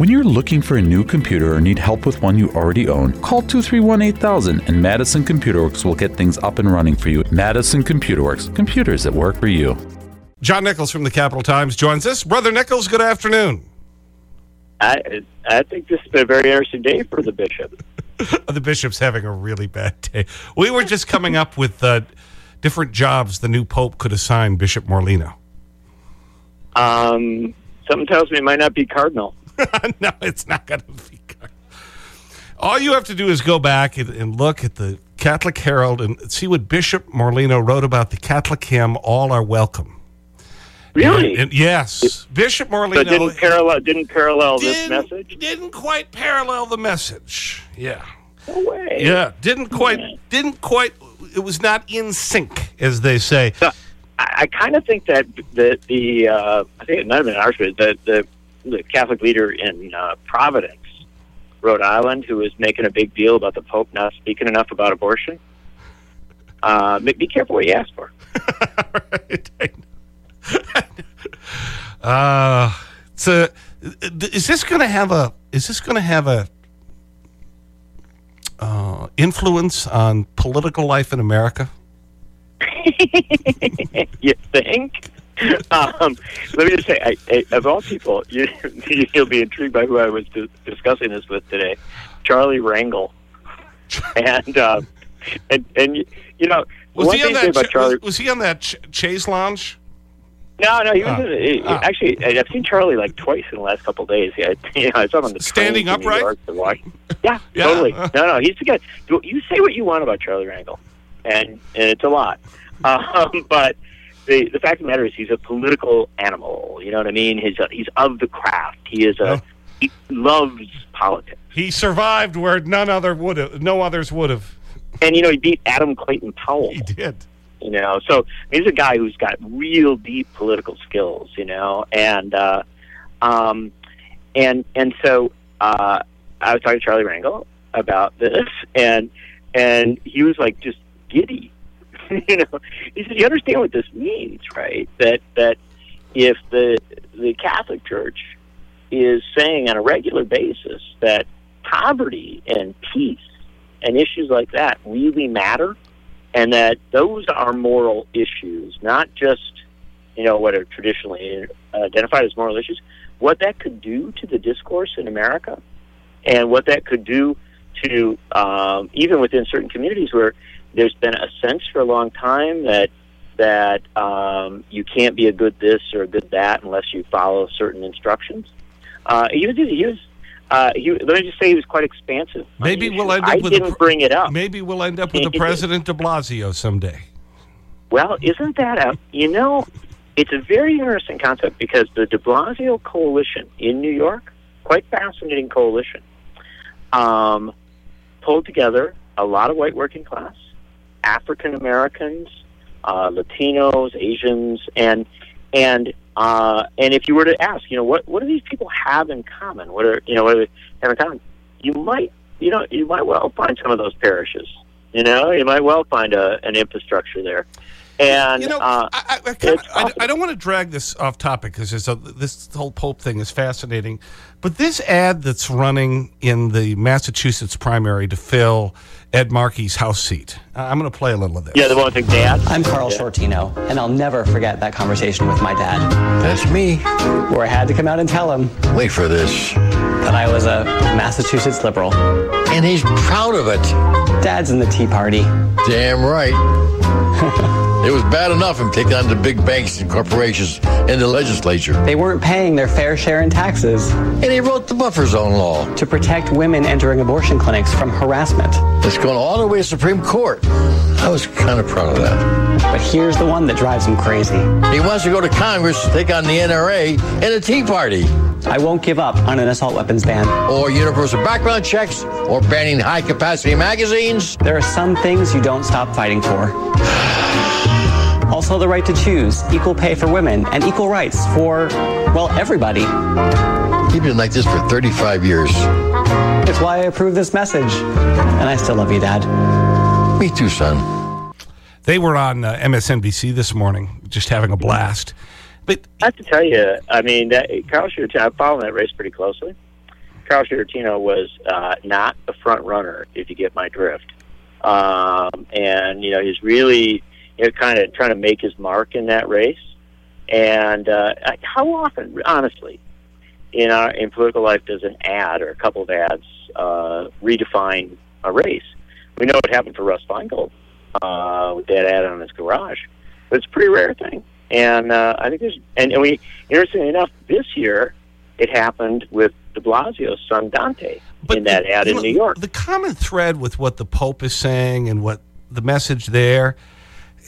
When you're looking for a new computer or need help with one you already own, call 231 8000 and Madison Computer Works will get things up and running for you. Madison Computer Works, computers that work for you. John Nichols from the Capital Times joins us. Brother Nichols, good afternoon. I, I think this has been a very interesting day for the bishop. the bishop's having a really bad day. We were just coming up with uh, different jobs the new pope could assign Bishop Morlino. Um, something tells me it might not be cardinal. no, it's not going to be. All you have to do is go back and, and, look at the Catholic Herald and see what Bishop Morlino wrote about the Catholic hymn, All Are Welcome. Really? And, and yes. Bishop Morlino. Didn't parallel, didn't parallel didn't, this message? Didn't quite parallel the message. Yeah. No way. Yeah. Didn't quite, didn't quite, it was not in sync, as they say. So, I, I kind of think that the, the uh, I think it might have been Archbishop, the, the, the Catholic leader in uh, Providence, Rhode Island, who was making a big deal about the Pope not speaking enough about abortion. Uh, be careful what you ask for. right. uh, so is this going to have a, is this going to have a, uh, influence on political life in America? you think? Um, let me just say, I, I, of all people, you, will be intrigued by who I was discussing this with today, Charlie Rangel, and uh, and and you know, was he on that? Charlie, was, was, he on that ch Chase Lounge? No, no, he was. Uh, he, uh, actually, I've seen Charlie like twice in the last couple of days. Yeah, you know, I saw him on the standing upright. Yeah, yeah, totally. No, no, he's the guy. You say what you want about Charlie Rangel, and and it's a lot. Um, but the the fact of the matter is, he's a political animal. You know what I mean? He's a, he's of the craft. He is a oh. he loves politics. He survived where none other would have, no others would have. And you know, he beat Adam Clayton Powell. He did. You know, so he's a guy who's got real deep political skills. You know, and uh, um, and and so uh, I was talking to Charlie Rangel about this, and and he was like just giddy. you know, he said, "You understand what this means, right? That that if the the Catholic Church is saying on a regular basis that poverty and peace and issues like that really matter, and that those are moral issues, not just you know what are traditionally identified as moral issues. What that could do to the discourse in America, and what that could do to um, even within certain communities where there's been a sense for a long time that that um, you can't be a good this or a good that unless you follow certain instructions. Uh, he was, he was uh, he, let me just say he was quite expansive. Maybe we'll end up I with didn't bring it up. Maybe we'll end up with the President de Blasio someday. Well, isn't that a, you know, it's a very interesting concept because the de Blasio coalition in New York, quite fascinating coalition, um, pulled together a lot of white working class, African Americans, uh, Latinos, Asians, and and uh, and if you were to ask, you know, what what do these people have in common? What are you know what do they have in common? You might you know you might well find some of those parishes. You know, you might well find a, an infrastructure there. And, you know, uh, I, I, kinda, I, I, don't want to drag this off topic because this whole Pope thing is fascinating. But this ad that's running in the Massachusetts primary to fill Ed Markey's House seat, I'm going to play a little of this. Yeah, the one with dad. I'm Carl yeah. Sciortino, and I'll never forget that conversation with my dad. That's me. Where I had to come out and tell him. Wait for this. That I was a Massachusetts liberal. And he's proud of it. Dad's in the Tea Party. Damn right. It was bad enough him taking on the big banks and corporations in the legislature. They weren't paying their fair share in taxes. And he wrote the buffer zone law. To protect women entering abortion clinics from harassment. It's going all the way to Supreme Court. I was kind of proud of that. But here's the one that drives him crazy. He wants to go to Congress to take on the NRA and the Tea Party. I won't give up on an assault weapons ban. Or universal background checks, or banning high capacity magazines. There are some things you don't stop fighting for. Also, the right to choose, equal pay for women, and equal rights for, well, everybody. You've been like this for 35 years. It's why I approve this message. And I still love you, Dad. Me too, son. They were on uh, MSNBC this morning, just having a blast. But I have to tell you, I mean, that, Carl Schurter, I follow that race pretty closely. Charles Giarratino was uh, not a front runner, if you get my drift. Um, and you know, he's really you know kind of trying to make his mark in that race. And uh, how often, honestly, in our in political life, does an ad or a couple of ads uh, redefine a race? We know what happened for Russ Feingold uh, with that ad on his garage, but it's a pretty rare thing. And uh, I think there's, and, and we, interestingly enough, this year it happened with De Blasio's son Dante But in that the- ad in New York. The common thread with what the Pope is saying and what the message there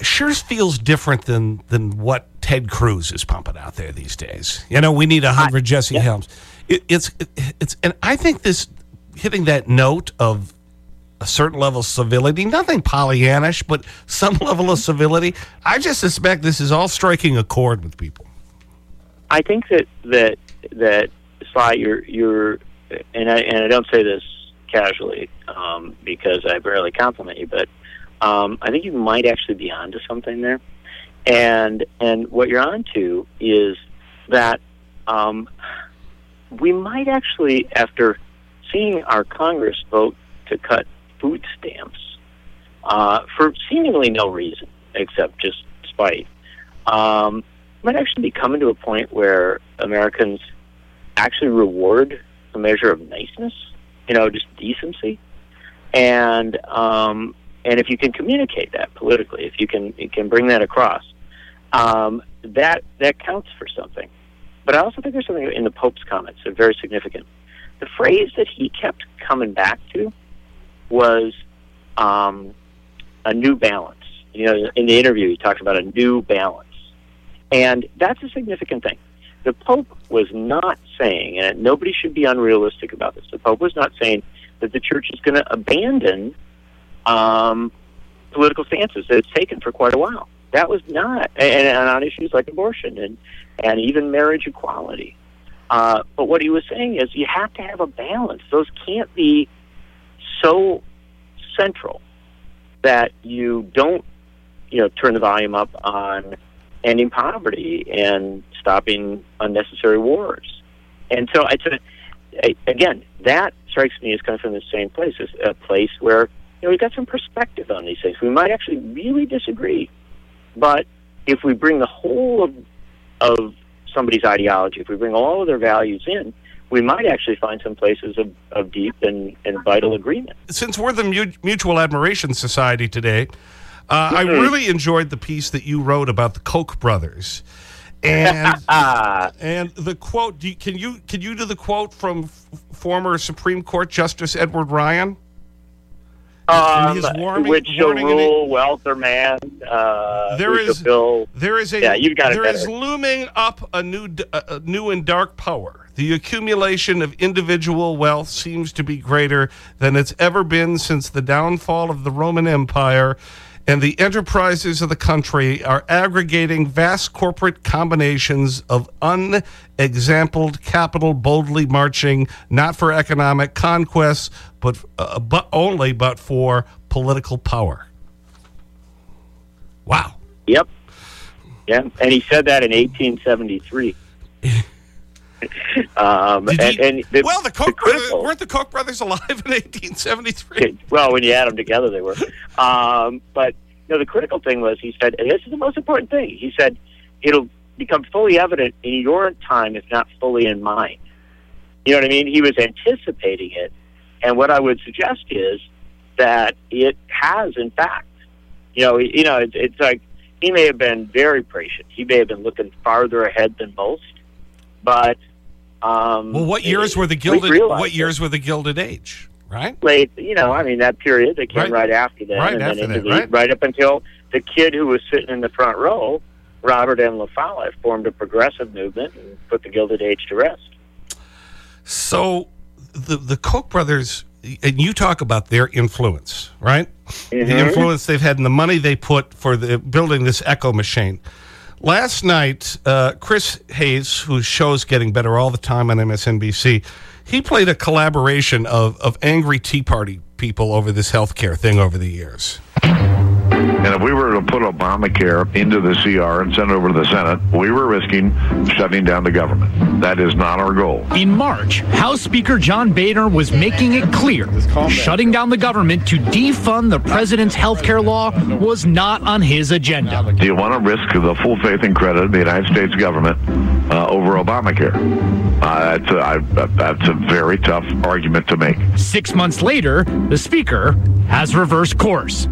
sure feels different than, than what Ted Cruz is pumping out there these days. You know, we need a hundred Jesse Helms. It, it's, it, it's, and I think this hitting that note of a certain level of civility, nothing Pollyannish, but some level of civility. I just suspect this is all striking a chord with people. I think that that that Sly, you're you're, and I and I don't say this casually um, because I barely compliment you, but um, I think you might actually be onto something there. And and what you're onto is that um, we might actually, after seeing our Congress vote to cut food stamps uh, for seemingly no reason except just spite, um, might actually be coming to a point where Americans actually reward a measure of niceness, you know, just decency, and um, and if you can communicate that politically, if you can you can bring that across, um, that that counts for something. But I also think there's something in the Pope's comments that are very significant. The phrase that he kept coming back to was um, a new balance. You know, in the interview, he talked about a new balance. And that's a significant thing. The Pope was not saying, and nobody should be unrealistic about this, the Pope was not saying that the church is going to abandon um, political stances that it's taken for quite a while. That was not, and, and on issues like abortion and, and even marriage equality. Uh, but what he was saying is you have to have a balance. Those can't be so central that you don't, you know, turn the volume up on ending poverty and stopping unnecessary wars. And so I, again, that strikes me as coming from the same place, as a place where you know we've got some perspective on these things. We might actually really disagree, but if we bring the whole of of somebody's ideology, if we bring all of their values in, we might actually find some places of, of deep and, and vital agreement. since we're the Mu- Mutual Admiration Society today, uh, I really enjoyed the piece that you wrote about the Koch brothers. And, and the quote, do you, can, you, can you do the quote from f- former Supreme Court Justice Edward Ryan? Um, his warming- which shall rule wealth or man. Uh, There is- fill- There is a Yeah, you've got it there is looming up a new a new and dark power. The accumulation of individual wealth seems to be greater than it's ever been since the downfall of the Roman Empire, and the enterprises of the country are aggregating vast corporate combinations of unexampled capital boldly marching not for economic conquests but uh, but only but for political power. Wow. Yep. Yeah, and he said that in 1873. um, and, and the, well, the Koch the brothers, weren't the Koch brothers alive in 1873? well, when you add them together, they were. Um, but you know, the critical thing was he said, and this is the most important thing. He said, it'll become fully evident in your time, if not fully in mine. You know what I mean? He was anticipating it, and what I would suggest is that it has, in fact. You know, you know, it's, it's like he may have been very prescient. He may have been looking farther ahead than most, but. Um, Well, what years were the gilded? What it years were the Gilded Age? Right. late, you know, I mean that period They came Right. right, after that, Right and after then that, the, right. up until the kid who was sitting in the front row, Robert M. La Follette, formed a progressive movement and put the Gilded Age to rest. So the the Koch brothers, and you talk about their influence, right? The Mm-hmm. influence they've had and the money they put for the building this Echo machine. Last night, uh, Chris Hayes, whose show's getting better all the time on MSNBC, he played a collaboration of, of angry Tea Party people over this healthcare thing over the years. And if we were to put Obamacare into the CR and send it over to the Senate, we were risking shutting down the government. That is not our goal. In March, House Speaker John Boehner was making it clear shutting down the government to defund the president's health care law was not on his agenda. Do you want to risk the full faith and credit of the United States government uh, over Obamacare? Uh, that's, a, I, that's a very tough argument to make. Six months later, the Speaker has reversed course.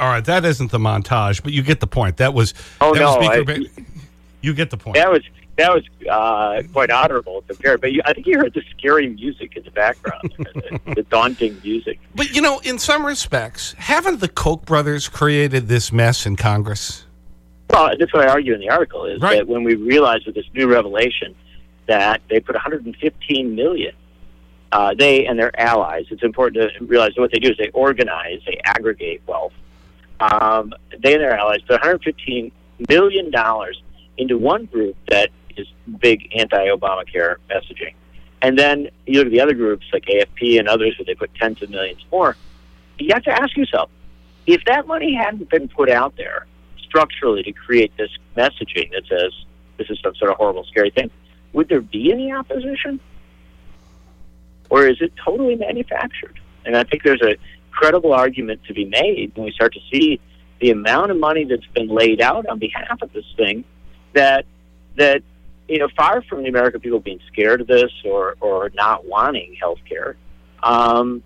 All right, that isn't the montage, but you get the point. That was. Oh, that no, Was Speaker I- Ba- you get the point. That was that was uh, quite honorable compared. But you, I think you heard the scary music in the background, the, the daunting music. But, you know, in some respects, haven't the Koch brothers created this mess in Congress? Well, that's what I argue in the article is Right. that when we realized with this new revelation that they put 115 million, uh, they and their allies. It's important to realize that what they do is they organize, they aggregate wealth. Um, they and their allies put 115 million dollars into one group that is big anti-Obamacare messaging, and then you look at the other groups like AFP and others where they put tens of millions more. You have to ask yourself if that money hadn't been put out there structurally to create this messaging that says this is some sort of horrible, scary thing, would there be any opposition? Or is it totally manufactured? And I think there's a credible argument to be made when we start to see the amount of money that's been laid out on behalf of this thing that that you know, far from the American people being scared of this or, or not wanting health care, um,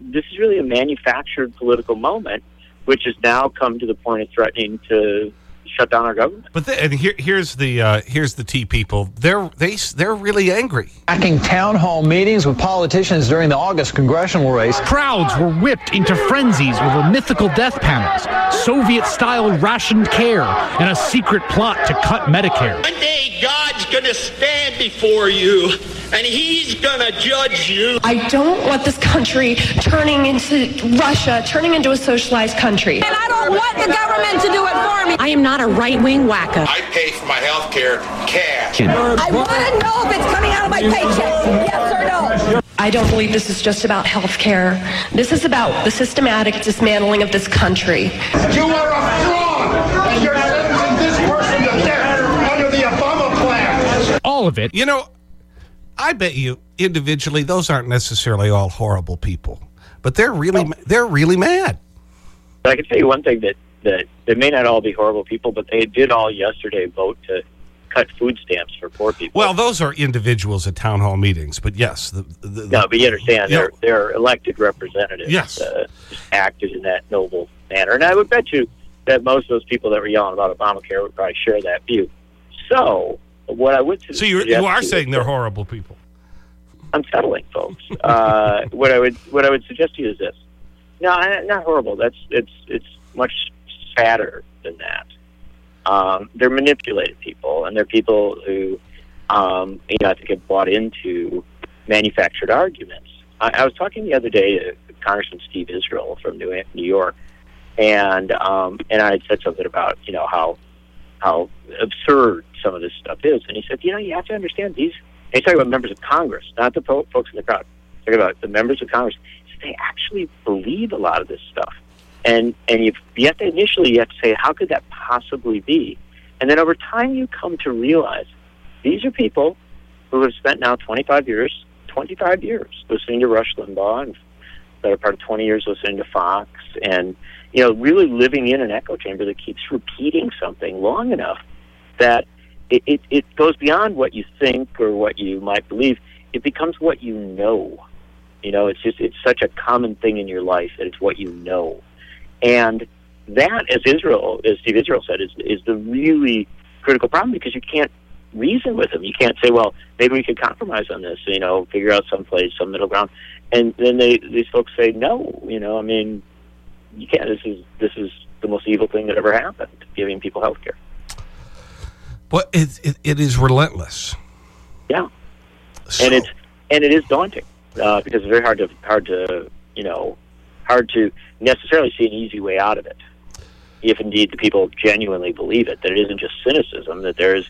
this is really a manufactured political moment, which has now come to the point of threatening to shut down our government. But the, and here, here's the uh, here's the tea people. They're they they're really angry. Hacking town hall meetings with politicians during the August congressional race. Crowds were whipped into frenzies over mythical death panels, Soviet style rationed care, and a secret plot to cut Medicare. One day God's gonna stand before you and he's gonna judge you. I don't want this country turning into Russia, turning into a socialized country. And I don't want the government to do it for me. I am not a right-wing wacko. I pay for my health care cash. I want to know if it's coming out of my paycheck. Yes or no. I don't believe this is just about health care. This is about the systematic dismantling of this country. You are a fraud and you're sentencing this person to death under the Obama plan. All of it You know, I bet you individually those aren't necessarily all horrible people, but they're really they're really mad. But I can tell you one thing that, that they may not all be horrible people, but they did all yesterday vote to cut food stamps for poor people. Well, those are individuals at town hall meetings, but yes, the, the, no, but you understand Yeah. they're they're elected representatives. Yes. uh, acted in that noble manner, and I would bet you that most of those people that were yelling about Obamacare would probably share that view. So, what I would So you suggest you are saying they're horrible people. I'm unsettling, folks. Uh, what I would what I would suggest to you is this: no, not horrible. That's it's it's much sadder than that. Um, they're manipulated people, and they're people who, um, you know, I think have bought into manufactured arguments. I, I was talking the other day to Congressman Steve Israel from New New York, and um, and I had said something about you know how how absurd some of this stuff is, and he said, you know, you have to understand these. And he's talking about members of Congress, not the po- folks in the crowd. Talking about the members of Congress. They actually believe a lot of this stuff, and and you you have to initially you have to say, how could that possibly be? And then over time, you come to realize these are people who have spent now 25 years, 25 years listening to Rush Limbaugh and better part of 20 years listening to Fox and, you know, really living in an echo chamber that keeps repeating something long enough that it, it, it goes beyond what you think or what you might believe. It becomes what you know. You know, it's just, it's such a common thing in your life that it's what you know. And that, as Israel, as Steve Israel said, is, is the really critical problem because you can't reason with them. You can't say, well, maybe we could compromise on this, you know, figure out some place, some middle ground. And then they these folks say, no, you know, I mean, you can't. This is this is the most evil thing that ever happened, giving people health care. Well, it, it, it is relentless. Yeah, So- and it's and it is daunting uh, because it's very hard to hard to you know hard to necessarily see an easy way out of it. If indeed the people genuinely believe it, that it isn't just cynicism, that there is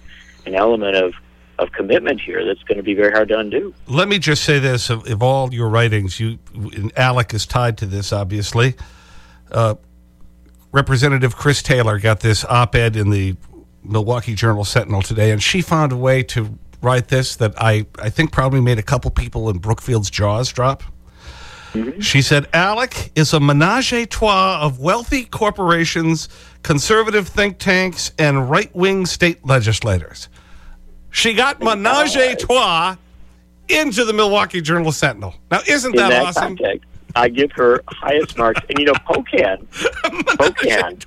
an element of of commitment here that's going to be very hard to undo. Let me just say this: of, of all your writings, you ALEC is tied to this, obviously. Uh, Representative Chris Taylor got this op-ed in the Milwaukee Journal Sentinel today, and she found a way to write this that I, I think probably made a couple people in Brookfield's jaws drop. Mm-hmm. She said, ALEC is a menage a trois of wealthy corporations, conservative think tanks, and right-wing state legislators. She got menage a trois into the Milwaukee Journal Sentinel. Now, isn't that, that awesome? context, I give her highest marks. And you know, Pocan, Pocan.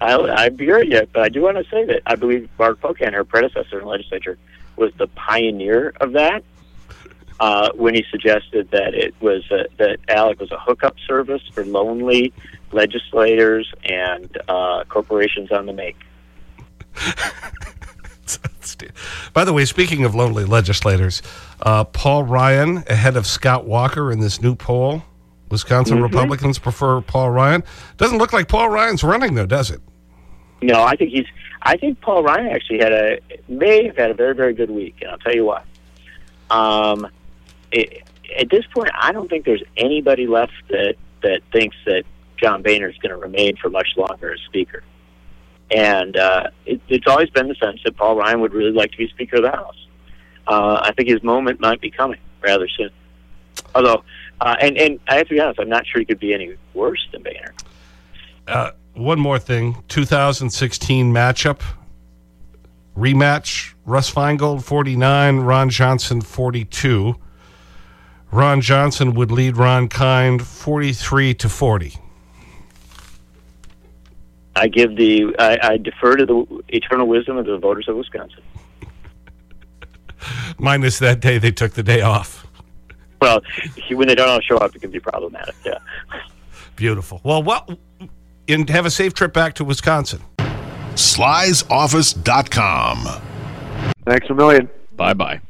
I, I hear yet, but I do want to say that I believe Mark Pocan, her predecessor in the legislature, was the pioneer of that. Uh, when he suggested that it was a, that ALEC was a hookup service for lonely legislators and uh, corporations on the make. By the way, speaking of lonely legislators, uh, Paul Ryan ahead of Scott Walker in this new poll. Wisconsin Mhm. Republicans prefer Paul Ryan. Doesn't look like Paul Ryan's running, though, does it? No, I think he's. I think Paul Ryan actually had a may have had a very very good week, and I'll tell you why. Um, it, at this point, I don't think there's anybody left that that thinks that John Boehner is going to remain for much longer as Speaker. And uh, it, it's always been the sense that Paul Ryan would really like to be Speaker of the House. Uh, I think his moment might be coming rather soon. Although, uh, and and I have to be honest, I'm not sure he could be any worse than Boehner. Uh, one more thing 2016 matchup rematch Russ Feingold 49, Ron Johnson 42. Ron Johnson would lead Ron Kind 43 to 40. I give the I, I defer to the eternal wisdom of the voters of Wisconsin. Minus that day they took the day off. Well, when they don't all show up, it can be problematic. Yeah. Beautiful. Well, what, and have a safe trip back to Wisconsin. Sly'sOffice.com. Thanks a million. Bye bye.